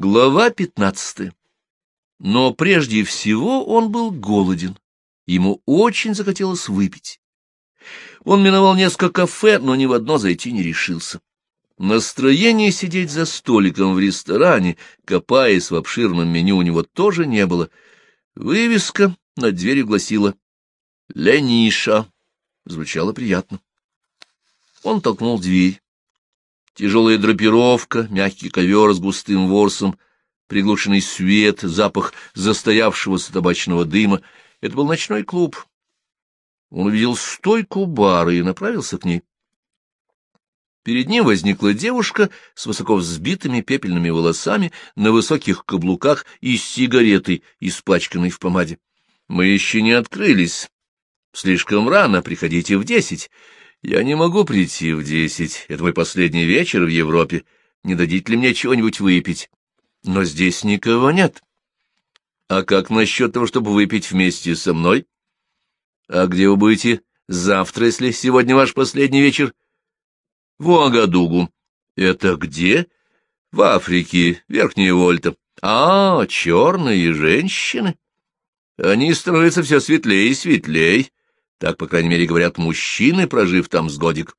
Глава пятнадцатая. Но прежде всего он был голоден. Ему очень захотелось выпить. Он миновал несколько кафе, но ни в одно зайти не решился. Настроения сидеть за столиком в ресторане, копаясь в обширном меню, у него тоже не было. Вывеска над дверью гласила «Лениша». Звучало приятно. Он толкнул дверь. Тяжелая драпировка, мягкий ковер с густым ворсом, приглушенный свет, запах застоявшегося табачного дыма — это был ночной клуб. Он увидел стойку бара и направился к ней. Перед ним возникла девушка с высоко взбитыми пепельными волосами на высоких каблуках и с сигаретой, испачканной в помаде. — Мы еще не открылись. Слишком рано, приходите в десять. Я не могу прийти в десять. Это мой последний вечер в Европе. Не дадите ли мне чего-нибудь выпить? Но здесь никого нет. А как насчет того, чтобы выпить вместе со мной? А где вы будете завтра, если сегодня ваш последний вечер? В Уагадугу. Это где? В Африке, Верхняя Вольта. А, черные женщины. Они становятся все светлее и светлее. Так, по крайней мере, говорят мужчины, прожив там с годик.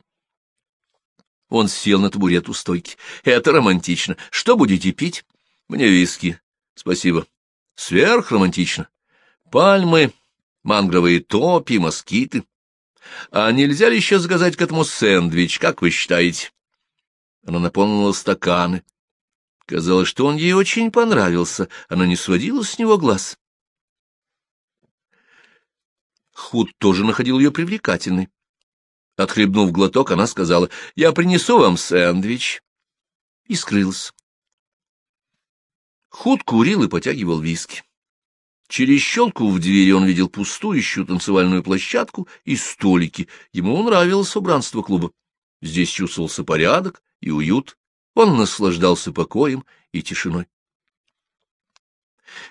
Он сел на табурет у стойки. Это романтично. Что будете пить? Мне виски. Спасибо. Сверхромантично. Пальмы, мангровые топи, москиты. А нельзя ли еще заказать к этому сэндвич, как вы считаете? Она наполнила стаканы. Казалось, что он ей очень понравился. Она не сводила с него глаз. Худ тоже находил ее привлекательной. Отхлебнув глоток, она сказала, «Я принесу вам сэндвич». И скрылась. Худ курил и потягивал виски. Через щелку в двери он видел пустующую танцевальную площадку и столики. Ему нравилось убранство клуба. Здесь чувствовался порядок и уют. Он наслаждался покоем и тишиной.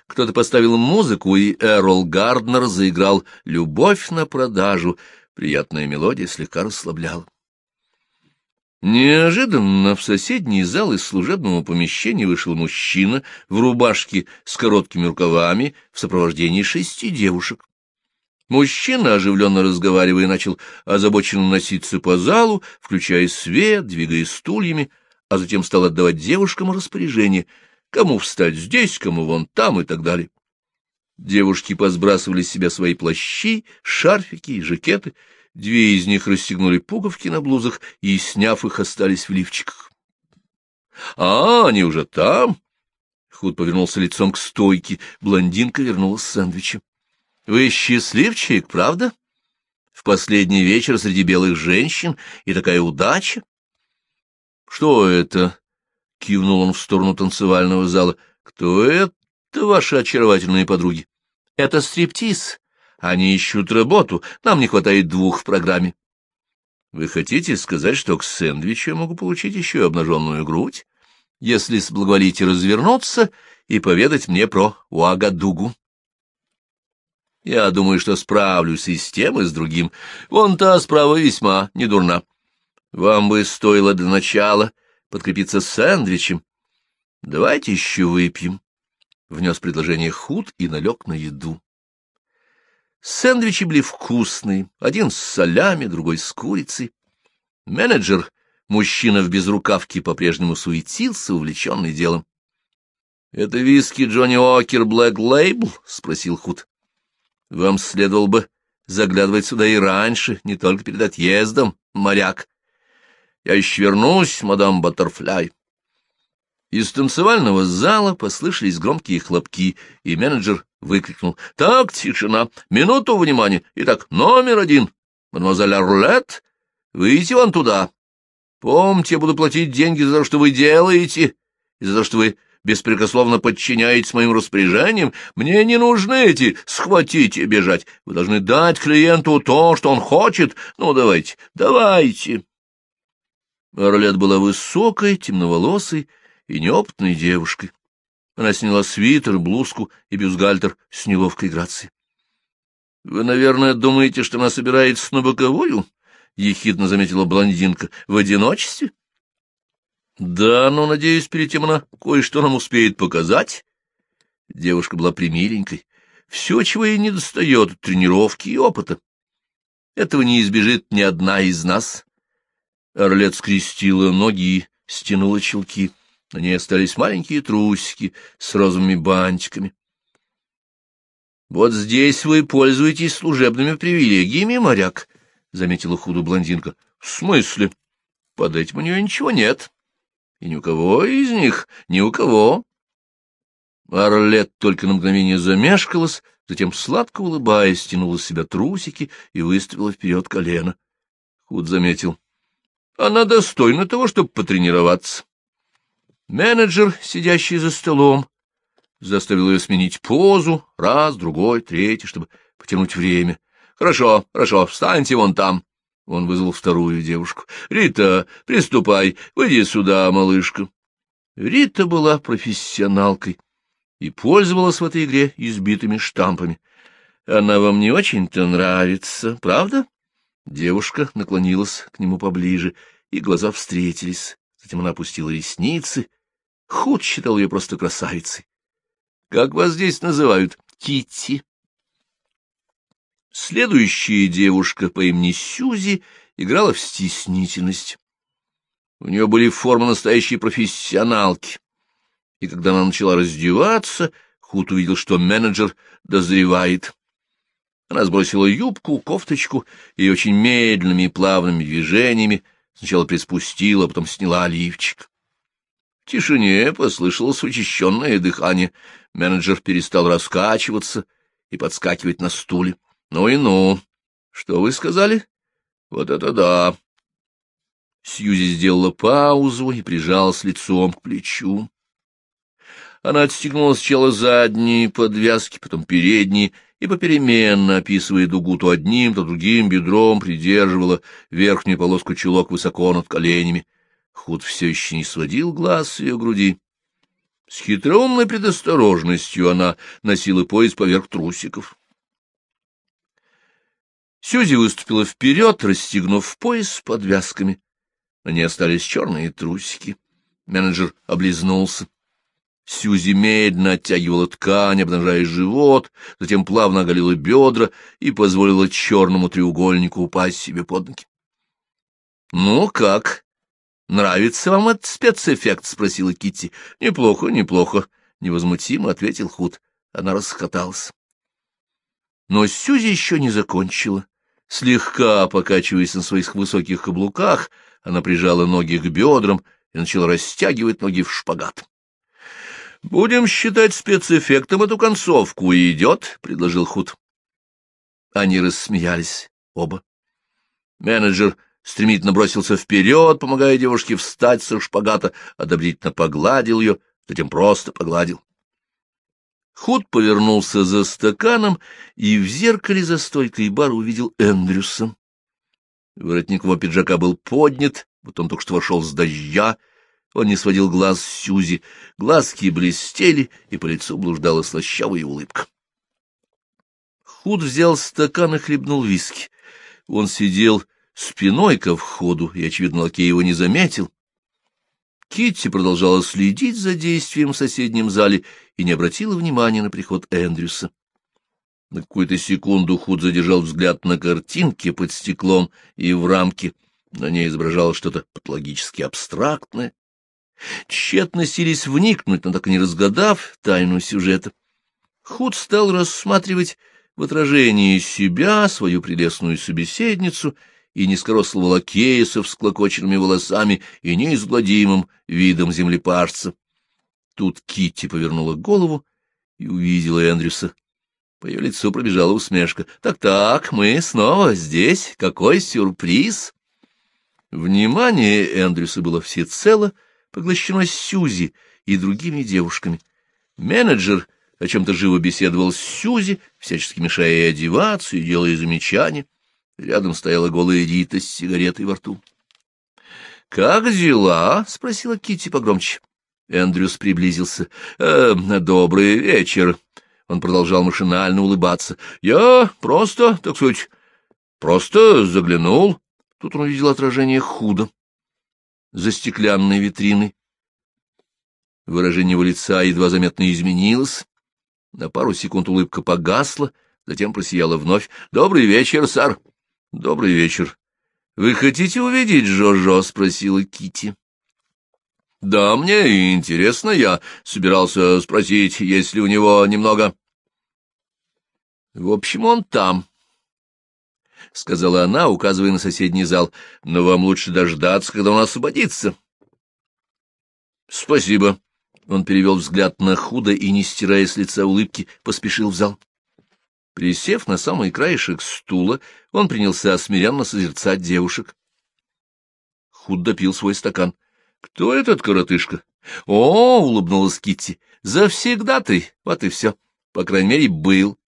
Кто-то поставил музыку, и Эрол Гарднер заиграл «Любовь на продажу». Приятная мелодия слегка расслабляла. Неожиданно в соседний зал из служебного помещения вышел мужчина в рубашке с короткими рукавами в сопровождении шести девушек. Мужчина, оживленно разговаривая, начал озабоченно носиться по залу, включая свет, двигая стульями, а затем стал отдавать девушкам распоряжение — Кому встать здесь, кому вон там и так далее. Девушки посбрасывали с себя свои плащи, шарфики и жакеты. Две из них расстегнули пуговки на блузах и, сняв их, остались в лифчиках. — А, они уже там? Худ повернулся лицом к стойке. Блондинка вернулась с сэндвичем. — Вы счастливчик, правда? В последний вечер среди белых женщин и такая удача. — Что это? — кивнул он в сторону танцевального зала. — Кто это ваши очаровательные подруги? — Это стриптиз. Они ищут работу. Нам не хватает двух в программе. — Вы хотите сказать, что к сэндвичу я могу получить еще обнаженную грудь? Если соблаговолите развернуться и поведать мне про Уагадугу. Я думаю, что справлюсь и с тем, и с другим. Вон та справа весьма недурна. Вам бы стоило для начала подкрепиться сэндвичем. — Давайте еще выпьем, — внес предложение Худ и налег на еду. Сэндвичи были вкусные, один с солями, другой с курицей. Менеджер, мужчина в безрукавке, по-прежнему суетился, увлеченный делом. — Это виски Джонни Окер Блэк Лейбл? — спросил Худ. — Вам следовало бы заглядывать сюда и раньше, не только перед отъездом, моряк. Я еще вернусь, мадам Баттерфляй. Из танцевального зала послышались громкие хлопки, и менеджер выкрикнул. — Так, тишина, минуту внимания. Итак, номер один. Мадемуазель Орлет, выйдите вон туда. Помните, я буду платить деньги за то, что вы делаете, и за то, что вы беспрекословно подчиняетесь моим распоряжениям. Мне не нужны эти схватить и бежать. Вы должны дать клиенту то, что он хочет. Ну, давайте, давайте. Орлет была высокой, темноволосой и неопытной девушкой. Она сняла свитер, блузку и бюстгальтер с неловкой грацией. — Вы, наверное, думаете, что она собирается на боковую? — ехидно заметила блондинка. — В одиночестве? Да, но, надеюсь, перед тем она кое-что нам успеет показать. Девушка была примиленькой. Все, чего ей не достает, тренировки и опыта. Этого не избежит ни одна из нас. Орлет скрестила ноги и стянула челки. На ней остались маленькие трусики с розовыми бантиками. — Вот здесь вы пользуетесь служебными привилегиями, моряк, — заметила худу блондинка. — В смысле? Под этим у нее ничего нет. И ни у кого из них, ни у кого. Орлет только на мгновение замешкалась, затем, сладко улыбаясь, стянула с себя трусики и выставила вперед колено. Худ заметил. Она достойна того, чтобы потренироваться. Менеджер, сидящий за столом, заставил ее сменить позу, раз, другой, третий, чтобы потянуть время. — Хорошо, хорошо, встаньте вон там. Он вызвал вторую девушку. — Рита, приступай, выйди сюда, малышка. Рита была профессионалкой и пользовалась в этой игре избитыми штампами. — Она вам не очень-то нравится, правда? Девушка наклонилась к нему поближе, и глаза встретились. Затем она опустила ресницы — Худ считал ее просто красавицей. Как вас здесь называют? Китти. Следующая девушка по имени Сюзи играла в стеснительность. У нее были формы настоящей профессионалки. И когда она начала раздеваться, Худ увидел, что менеджер дозревает. Она сбросила юбку, кофточку и очень медленными и плавными движениями сначала приспустила, а потом сняла лифчик. В тишине послышалось учащенное дыхание. Менеджер перестал раскачиваться и подскакивать на стуле. — Ну и ну! Что вы сказали? — Вот это да! Сьюзи сделала паузу и прижалась лицом к плечу. Она отстегнула сначала задние подвязки, потом передние, и попеременно, описывая дугу то одним, то другим бедром, придерживала верхнюю полоску чулок высоко над коленями. Худ все еще не сводил глаз с ее груди. С хитроумной предосторожностью она носила пояс поверх трусиков. Сюзи выступила вперед, расстегнув пояс подвязками. На ней остались черные трусики. Менеджер облизнулся. Сюзи медленно оттягивала ткань, обнажая живот, затем плавно оголила бедра и позволила черному треугольнику упасть себе под ноги. — Ну как? Нравится вам этот спецэффект? — спросила Китти. Неплохо, неплохо, — невозмутимо ответил Худ. Она расхоталась. Но Сюзи еще не закончила. Слегка покачиваясь на своих высоких каблуках, она прижала ноги к бедрам и начала растягивать ноги в шпагат. — Будем считать спецэффектом эту концовку. Идет, — предложил Худ. Они рассмеялись, оба. Менеджер стремительно бросился вперед, помогая девушке встать со шпагата, одобрительно погладил ее, затем просто погладил. Худ повернулся за стаканом и в зеркале за стойкой бара увидел Эндрюса. Воротник его пиджака был поднят, вот он только что вошел с дождя. Он не сводил глаз с Сюзи, глазки блестели, и по лицу блуждала слащавая улыбка. Худ взял стакан и хлебнул виски. Он сидел спиной ко входу, и, очевидно, лакей его не заметил. Китти продолжала следить за действием в соседнем зале и не обратила внимания на приход Эндрюса. На какую-то секунду Худ задержал взгляд на картинке под стеклом и в рамке. На ней изображалось что-то патологически абстрактное. Тщетно сились вникнуть, но так и не разгадав тайну сюжета. Худ стал рассматривать в отражении себя, свою прелестную собеседницу и низкорослого лакея со всклокоченными волосами и неизгладимым видом землепашца. Тут Китти повернула голову и увидела Эндрюса. По ее лицу пробежала усмешка. «Так-так, мы снова здесь. Какой сюрприз!» Внимание Эндрюса было всецело поглощено Сюзи и другими девушками. Менеджер о чем-то живо беседовал с Сюзи, всячески мешая ей одеваться и делая замечания. Рядом стояла голая Рита с сигаретой во рту. — Как дела? — спросила Китти погромче. Эндрюс приблизился. «Э, — Добрый вечер. Он продолжал машинально улыбаться. — Я просто, так сказать, просто заглянул. Тут он увидел отражение худо. За стеклянной витриной. Выражение его лица едва заметно изменилось. На пару секунд улыбка погасла, затем просияла вновь. — Добрый вечер, сэр. — Добрый вечер. — Вы хотите увидеть Жожо? — спросила Кити. Да, мне интересно, я собирался спросить, есть ли у него немного... — В общем, он там, — сказала она, указывая на соседний зал, — но вам лучше дождаться, когда он освободится. — Спасибо. Он перевел взгляд на худо и, не стирая с лица улыбки, поспешил в зал. Присев на самый краешек стула, он принялся смиренно созерцать девушек. Худ допил свой стакан. — Кто этот коротышка? — О, — улыбнулась Китти, — завсегда ты, вот и все. По крайней мере, был.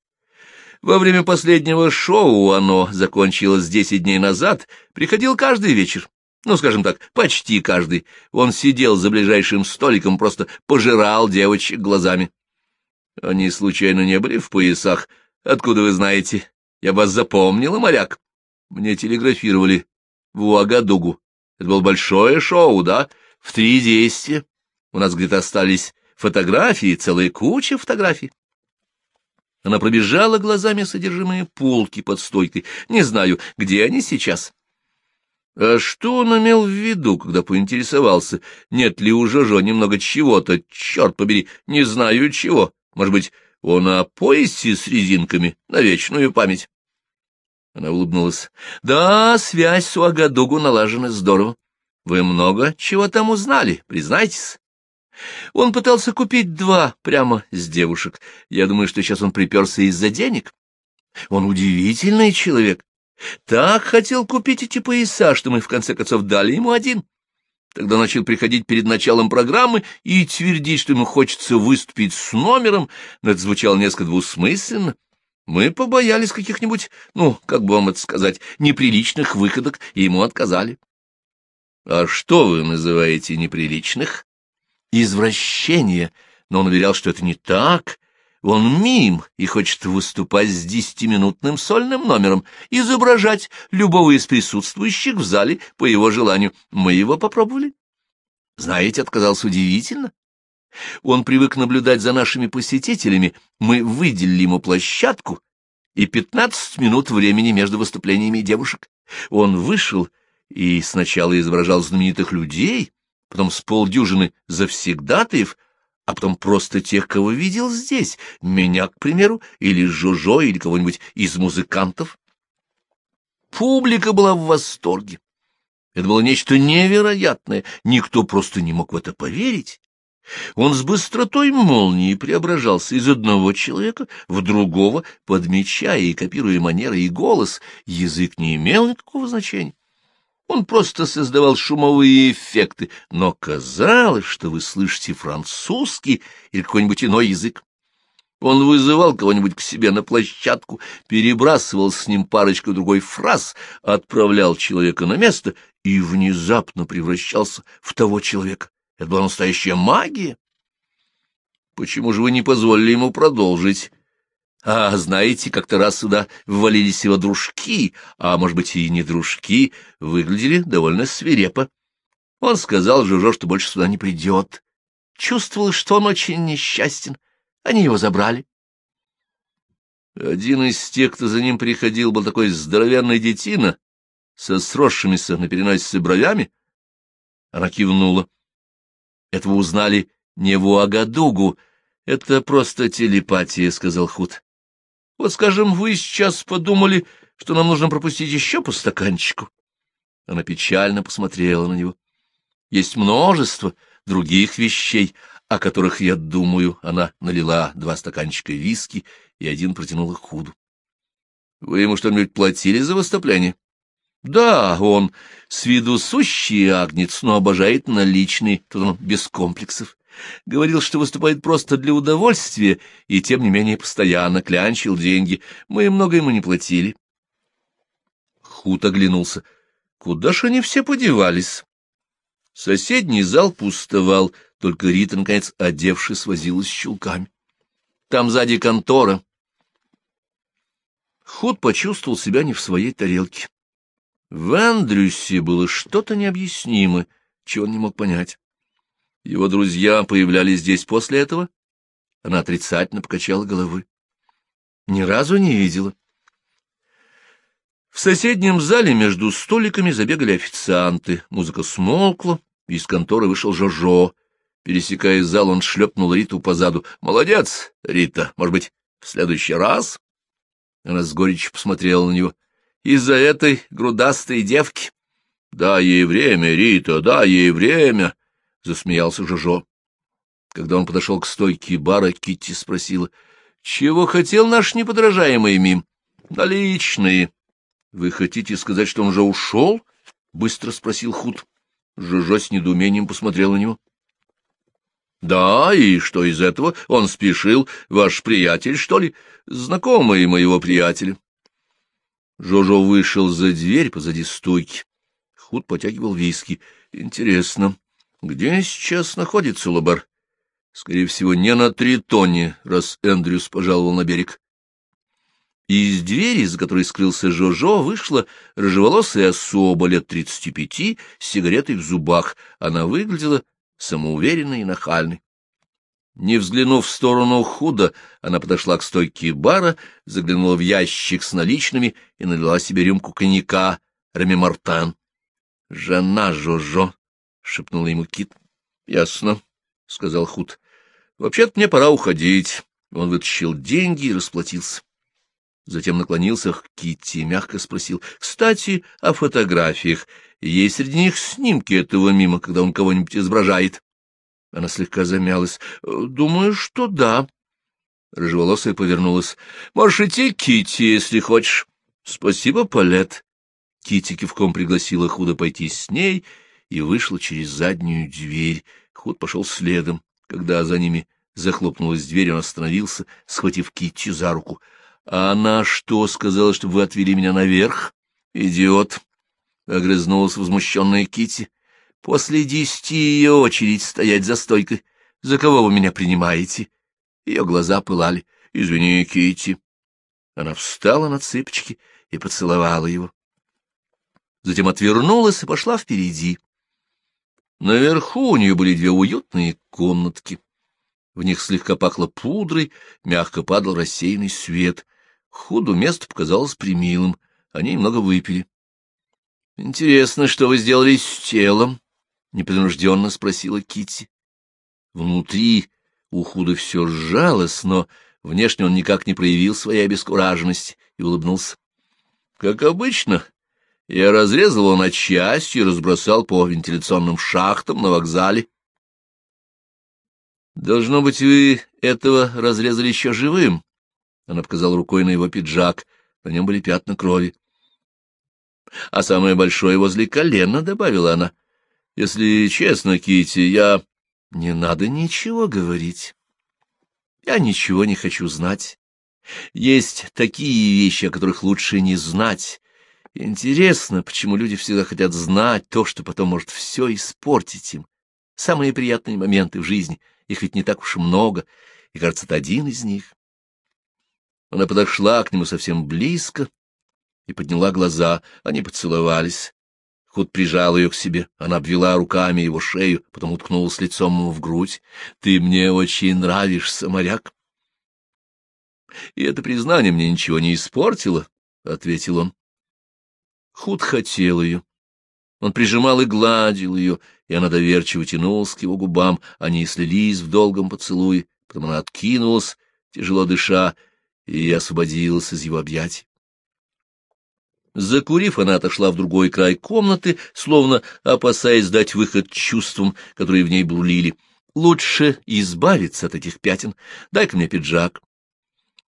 Во время последнего шоу оно закончилось десять дней назад, приходил каждый вечер. Ну, скажем так, почти каждый. Он сидел за ближайшим столиком, просто пожирал девочек глазами. Они случайно не были в поясах? Откуда вы знаете? Я вас запомнила, моряк. Мне телеграфировали в Уагадугу. Это было большое шоу, да? В три действия. У нас где-то остались фотографии, целая куча фотографий. Она пробежала глазами содержимое полки под стойкой. Не знаю, где они сейчас. А что он имел в виду, когда поинтересовался, нет ли у Жожо немного чего-то, черт побери, не знаю чего. Может быть, он о поясе с резинками на вечную память? Она улыбнулась. Да, связь с Уагадугу налажена здорово. Вы много чего там узнали, признайтесь. Он пытался купить два прямо с девушек. Я думаю, что сейчас он приперся из-за денег. Он удивительный человек. Так хотел купить эти пояса, что мы в конце концов дали ему один. Тогда начал приходить перед началом программы и твердить, что ему хочется выступить с номером, но это звучало несколько двусмысленно. Мы побоялись каких-нибудь, ну, как бы вам это сказать, неприличных выходок, и ему отказали. — А что вы называете неприличных? — Извращение. Но он уверял, что это не так. Он мим и хочет выступать с десятиминутным сольным номером, изображать любого из присутствующих в зале по его желанию. Мы его попробовали. Знаете, отказался удивительно. Он привык наблюдать за нашими посетителями. Мы выделили ему площадку и пятнадцать минут времени между выступлениями девушек. Он вышел и сначала изображал знаменитых людей, потом с полдюжины завсегдатаев, а потом просто тех, кого видел здесь, меня, к примеру, или Жожо, или кого-нибудь из музыкантов. Публика была в восторге. Это было нечто невероятное, никто просто не мог в это поверить. Он с быстротой молнии преображался из одного человека в другого, подмечая и копируя манеры и голос, язык не имел никакого значения. Он просто создавал шумовые эффекты, но казалось, что вы слышите французский или какой-нибудь иной язык. Он вызывал кого-нибудь к себе на площадку, перебрасывал с ним парочку другой фраз, отправлял человека на место и внезапно превращался в того человека. Это была настоящая магия. Почему же вы не позволили ему продолжить? А знаете, как-то раз сюда ввалились его дружки, а, может быть, и не дружки, выглядели довольно свирепо. Он сказал Жужо, что больше сюда не придет. Чувствовал, что он очень несчастен. Они его забрали. Один из тех, кто за ним приходил, был такой здоровенный детина со сросшимися на переносице бровями. Она кивнула. Этого узнали не в Уагадугу. Это просто телепатия, — сказал Худ. Вот, скажем, вы сейчас подумали, что нам нужно пропустить еще по стаканчику. Она печально посмотрела на него. Есть множество других вещей, о которых я думаю. Она налила два стаканчика виски и один протянула Худу. Вы ему что-нибудь платили за выступление? Да, он с виду сущий агнец, но обожает наличный, тут он без комплексов. Говорил, что выступает просто для удовольствия, и тем не менее постоянно клянчил деньги. Мы много ему не платили. Хут оглянулся. Куда ж они все подевались? Соседний зал пустовал, только Рита, наконец, одевшись, возилась с чулками. Там сзади контора. Худ почувствовал себя не в своей тарелке. В Андрюсе было что-то необъяснимое, чего он не мог понять. Его друзья появлялись здесь после этого? Она отрицательно покачала головой. Ни разу не видела. В соседнем зале между столиками забегали официанты. Музыка смолкла, из конторы вышел Жожо. Пересекая зал, он шлепнул Риту по заду. «Молодец, Рита! Может быть, в следующий раз?» Она с горечью посмотрела на него. «Из-за этой грудастой девки?» «Дай ей время, Рита, дай ей время!» — засмеялся Жожо. Когда он подошел к стойке бара, Китти спросила. «Чего хотел наш неподражаемый мим?» «Наличные». «Вы хотите сказать, что он уже ушел?» — быстро спросил Худ. Жожо с недоумением посмотрел на него. Да, и что из этого? Он спешил. Ваш приятель, что ли? Знакомый моего приятеля. Жожо вышел за дверь позади стойки. Худ потягивал виски. Интересно, где сейчас находится Лобар? Скорее всего, не на Тритоне, раз Эндрюс пожаловал на берег. Из двери, за которой скрылся Жожо, вышла рыжеволосая особа лет тридцати пяти с сигаретой в зубах. Она выглядела самоуверенной и нахальной. Не взглянув в сторону худо, она подошла к стойке бара, заглянула в ящик с наличными и налила себе рюмку коньяка Реми Мартан. — Жена Жожо, — шепнул ему Кит. — Ясно, — сказал Худ. — Вообще-то мне пора уходить. Он вытащил деньги и расплатился. Затем наклонился к Китти и мягко спросил. — Кстати, о фотографиях. Есть среди них снимки этого мимо, когда он кого-нибудь изображает. Она слегка замялась. — Думаю, что да. Рыжеволосая повернулась. — Можешь идти, Китти, если хочешь. — Спасибо, Палет. Китти кивком пригласила Худа пойти с ней и вышла через заднюю дверь. Худ пошел следом. Когда за ними захлопнулась дверь, он остановился, схватив Китти за руку. — А она что, сказала, чтобы вы отвели меня наверх? — Идиот! — огрызнулась возмущенная Кити. После десяти ее очередь стоять за стойкой. За кого вы меня принимаете? Ее глаза пылали. — Извини, Кити. Она встала на цыпочки и поцеловала его. Затем отвернулась и пошла впереди. Наверху у нее были две уютные комнатки. В них слегка пахло пудрой, мягко падал рассеянный свет. Худу место показалось примилым. Они немного выпили. — Интересно, что вы сделали с телом? — непринужденно спросила Китти. Внутри у Худа все сжалось, но внешне он никак не проявил своей обескураженности и улыбнулся. — Как обычно, я разрезал его на части и разбросал по вентиляционным шахтам на вокзале. — Должно быть, вы этого разрезали еще живым. Она показала рукой на его пиджак. На нем были пятна крови а самое большое возле колена, — добавила она. — Если честно, Кити, я... — Не надо ничего говорить. Я ничего не хочу знать. Есть такие вещи, о которых лучше не знать. Интересно, почему люди всегда хотят знать то, что потом может все испортить им. Самые приятные моменты в жизни, их ведь не так уж и много, и, кажется, это один из них. Она подошла к нему совсем близко, и подняла глаза. Они поцеловались. Худ прижал ее к себе. Она обвела руками его шею, потом уткнулась лицом ему в грудь. — Ты мне очень нравишься, моряк. — И это признание мне ничего не испортило, — ответил он. Худ хотел ее. Он прижимал и гладил ее, и она доверчиво тянулась к его губам. Они слились в долгом поцелуе, потом она откинулась, тяжело дыша, и освободилась из его объятий. Закурив, она отошла в другой край комнаты, словно опасаясь дать выход чувствам, которые в ней бурлили. Лучше избавиться от этих пятен. Дай-ка мне пиджак.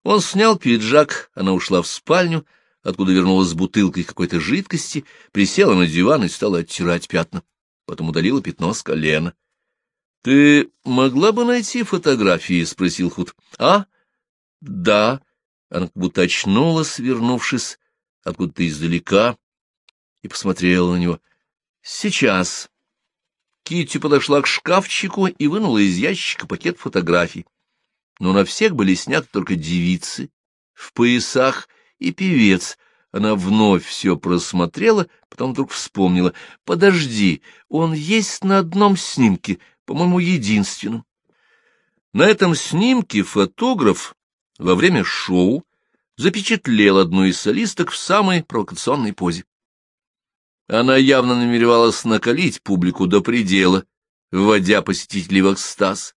Он снял пиджак, она ушла в спальню, откуда вернулась с бутылкой какой-то жидкости, присела на диван и стала оттирать пятна. Потом удалила пятно с колена. — Ты могла бы найти фотографии? — спросил Худ. — А? — Да. Она как будто очнулась, вернувшись откуда-то издалека и посмотрела на него. «Сейчас». Китти подошла к шкафчику и вынула из ящика пакет фотографий. Но на всех были сняты только девицы в поясах и певец, Она вновь все просмотрела, потом вдруг вспомнила. «Подожди, он есть на одном снимке, по-моему, единственном». На этом снимке фотограф во время шоу запечатлел одну из солисток в самой провокационной позе. Она явно намеревалась накалить публику до предела, вводя посетителей в экстаз.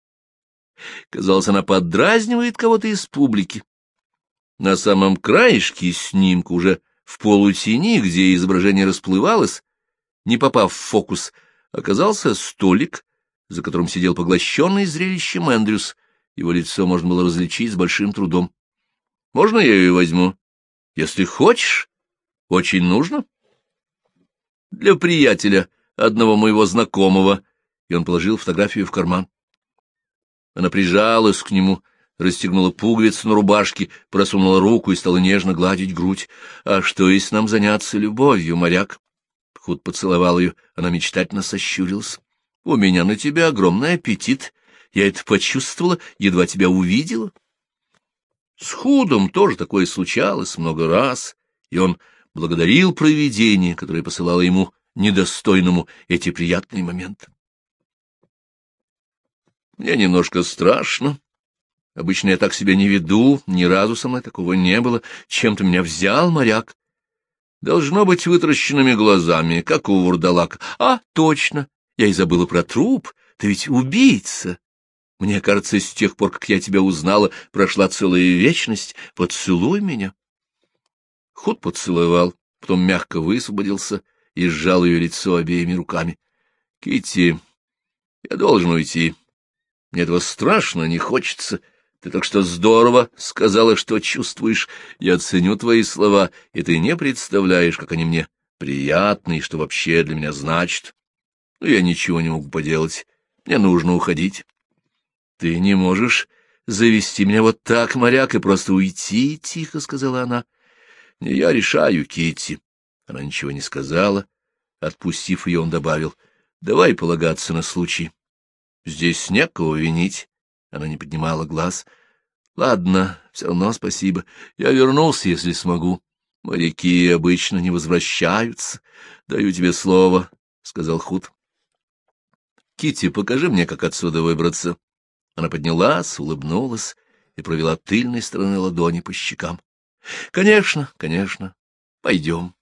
Казалось, она поддразнивает кого-то из публики. На самом краешке снимка, уже в полутени, где изображение расплывалось, не попав в фокус, оказался столик, за которым сидел поглощенный зрелищем Эндрюс. Его лицо можно было различить с большим трудом. — Можно я ее возьму? — Если хочешь. Очень нужно. — Для приятеля, одного моего знакомого. И он положил фотографию в карман. Она прижалась к нему, расстегнула пуговицу на рубашке, просунула руку и стала нежно гладить грудь. «А что, если нам заняться любовью, моряк?» Худ поцеловал ее, она мечтательно сощурилась. «У меня на тебя огромный аппетит. Я это почувствовала, едва тебя увидела». С Худом тоже такое случалось много раз, и он благодарил провидение, которое посылало ему недостойному эти приятные моменты. Мне немножко страшно. Обычно я так себя не веду, ни разу со мной такого не было. Чем-то меня взял моряк. Должно быть вытаращенными глазами, как у вурдалака. А, точно, я и забыла про труп. Ты ведь убийца. Мне кажется, с тех пор, как я тебя узнала, прошла целая вечность. Поцелуй меня. Худ поцеловал, потом мягко высвободился и сжал ее лицо обеими руками. — Китти, я должен уйти. Мне этого страшно, не хочется. Ты так что здорово сказала, что чувствуешь. Я ценю твои слова, и ты не представляешь, как они мне приятны и что вообще для меня значит. Но я ничего не могу поделать. Мне нужно уходить. Ты не можешь завести меня вот так, моряк, и просто уйти, — тихо сказала она. Не я решаю, Китти. Она ничего не сказала. Отпустив ее, он добавил, — давай полагаться на случай. Здесь некого винить. Она не поднимала глаз. Ладно, все равно спасибо. Я вернулся, если смогу. Моряки обычно не возвращаются. Даю тебе слово, — сказал Худ. Кити, покажи мне, как отсюда выбраться. Она поднялась, улыбнулась и провела тыльной стороной ладони по щекам. — Конечно, конечно. Пойдем.